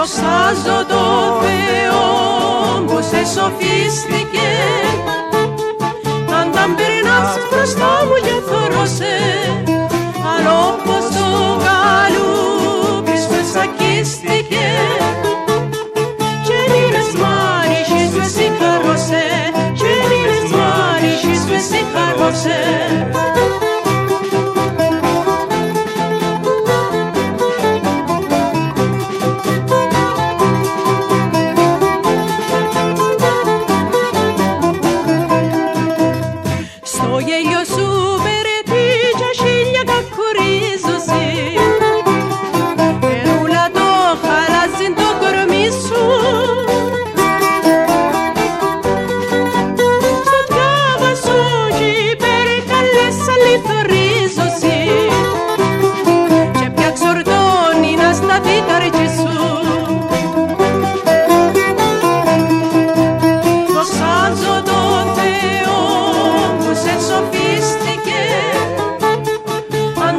Δοξάζω το Θεό που σε σοφίστηκε. Αν τα περνάς μπροστά μου για θωρώ σε Αν όπως το καλούπις με σακίστηκε. Και μήνες μάριχες με συγχαρώ σε Και μήνες μάριχες με συγχαρώ σε.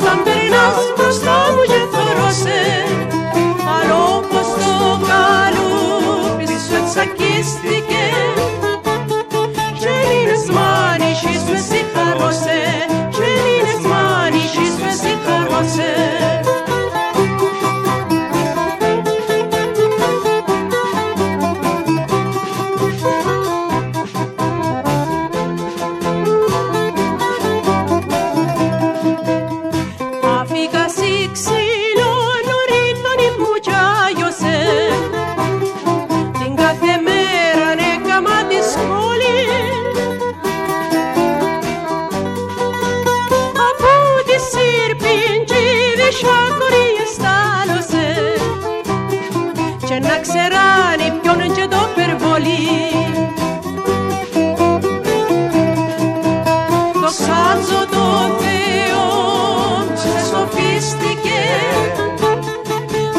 bum bum. και να ξεράνει ποιον και το περβολεί. Δοξάζω το Θεό σε σοφίστηκε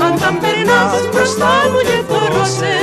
αν τα περνάς μπροστά μου και θωρώσαι